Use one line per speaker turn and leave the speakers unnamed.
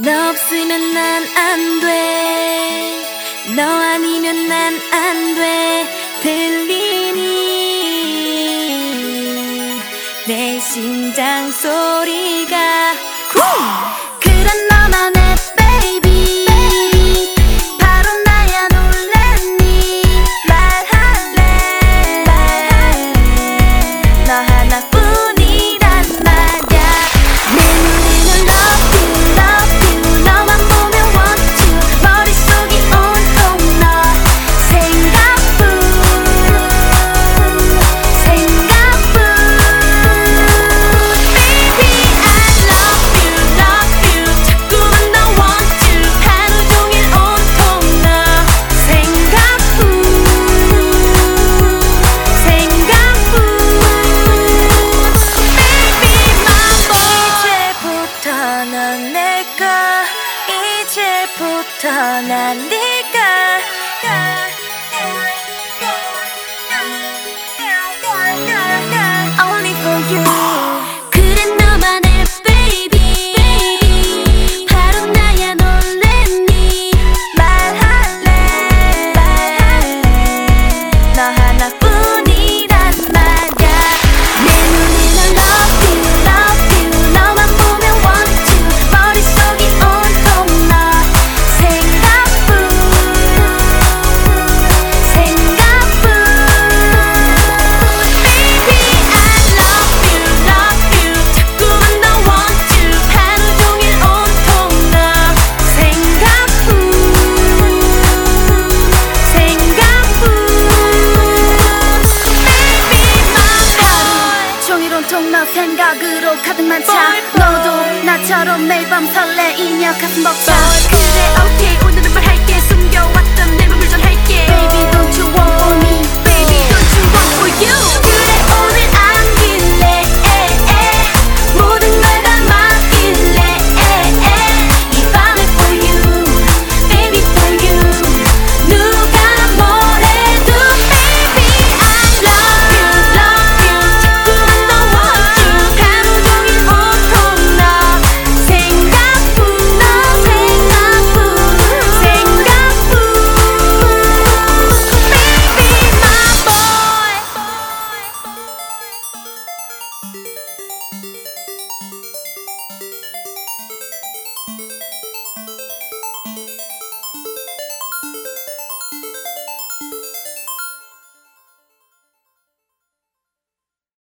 너 없으면 난 안 돼. 너 아니면 난 안 돼. 들리니? 내 심장 소리가 쿵! you.
생각으로 가득 만차. 너도 나처럼 매일 밤 설레이며 가슴 벅차. 그래